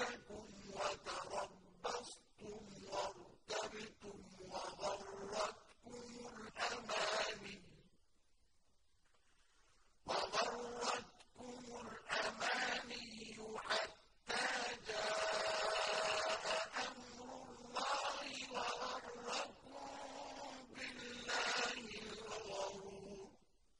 أنفسكم وتربصوا